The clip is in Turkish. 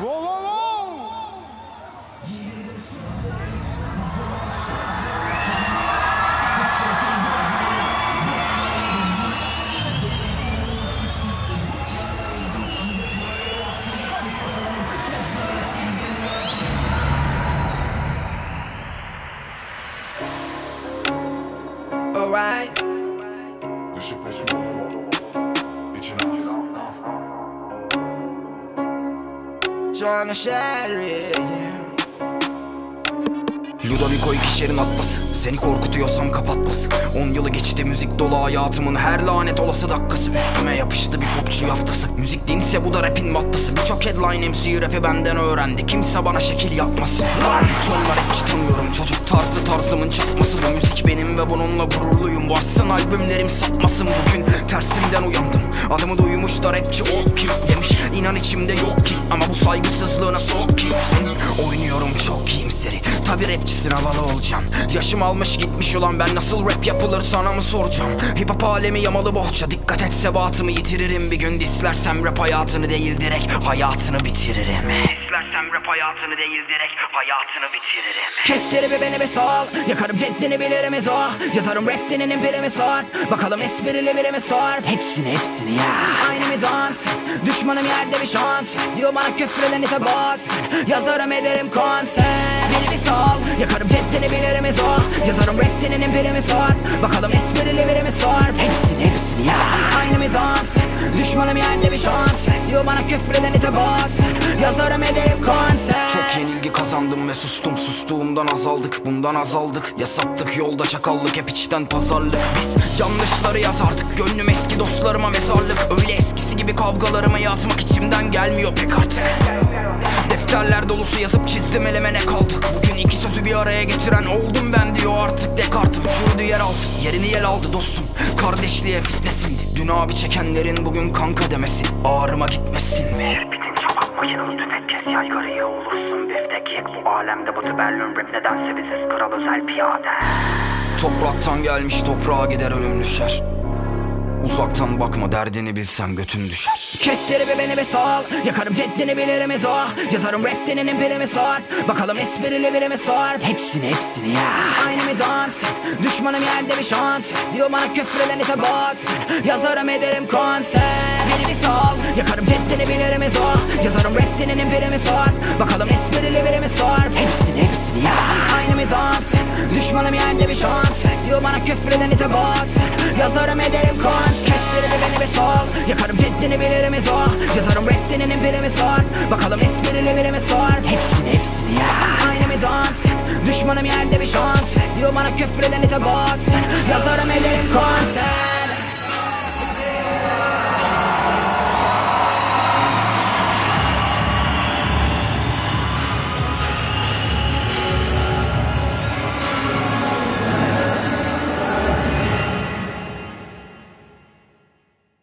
Whoa, whoa, whoa! alright. This shit goes through. It's enough. trying to shatter it. Ludovico ikişerin atması Seni korkutuyorsam kapatması. 10 yılı geçti müzik dolu hayatımın Her lanet olası dakikası. Üstüme yapıştı bir popçu yaftası. Müzik dinse bu da rapin maddası Birçok headline MC rapi benden öğrendi. Kimse bana şekil yapmasın. Lan! Tonlar rapçi tanıyorum Çocuk tarzı tarzımın çıkması Bu müzik benim ve bununla gururluyum. Varsın albümlerim satmasın Bugün tersimden uyandım. Adımı duymuş da rapçi o kim demiş. İnan içimde yok ki. Ama bu saygısızlığına sok kimsin Oynuyorum çok iyimseri Tabi rapçisin havalı olacağım. Yaşım almış gitmiş ulan ben nasıl rap yapılır sana mı soracağım? Hip hop alemi yamalı bohça Dikkat et sebatımı yitiririm. Bir gün Dislersem rap hayatını değil direkt hayatını bitiririm. Dislersem rap hayatını değil direkt hayatını bitiririm. Kestiri bir beni bir sal Yakarım ceddini bilirimiz o Yazarım rap dininin birimi sor Bakalım esprili birimi sor Hepsini hepsini ya. Aynı mizans Düşmanım yerde bir şans. Diyor bana küfreden ite bas. Yazarım ederim konser. Beni bir sal Yakarım ceddini bilirimiz o Yazarım rap dininin birimi sor Bakalım esprili birimi sor. Hepsini hepsini ya Aynı mizans. Düşmanım yerde bir şans. Diyor bana küfreden ite bas Yazarım ederim konser. Çok yenilgi kazandım ve sustum. Sustuğumdan azaldık bundan azaldık. Ya sattık yolda çakallık hep içten pazarlık. Biz yanlışları yazardık. Gönlüm eski dostlarıma mezarlık. Öyle eskisi gibi kavgalarımı yazmak içimden gelmiyor pek artık. Defterler dolusu yazıp çizdim eleme ne kaldı? Bugün bir araya getiren oldum ben diyor. Artık Descartes'im Çürüdü yer altı yerini yel aldı dostum. Kardeşliğe fitnesindi Dün abi çekenlerin bugün kanka demesi Ağrıma gitmesin. Mi? Bitin çabuk makinalı tüfek kes yaygarıya olursun. Biftek yek Bu alemde batı Berlin rap nedense biziz kral özel piyade. Topraktan gelmiş toprağa gider ölüm düşer Uzaktan bakma derdini bilsen götün düşer. Kestiri bir beni bir sal Yakarım ceddini bilirimiz o Yazarım rap dininin birimi sor? Bakalım esprili birimi sor? Hepsini hepsini ya. Aynı mizans Düşmanım yerde bir şans. Diyor bana küfreden ite bas Yazarım ederim konser. Beni bir sal Yakarım ceddini bilirimiz o Yazarım rap dininin birimi sor? Bakalım esprili birimi sor? Hepsini hepsini ya. Aynı mizans Düşmanım yerde bir şans. Diyor bana küfreden ite bas Yazarım ederim konser Sal Yakarım ceddini bilirimiz o Yazarım rap dininin birimi sor. Bakalım esprili birimi sor. Hepsini hepsini ya. Aynı mizans Düşmanım yerde bir şans. Diyor bana küfreden ite bas Yazarım ederim konser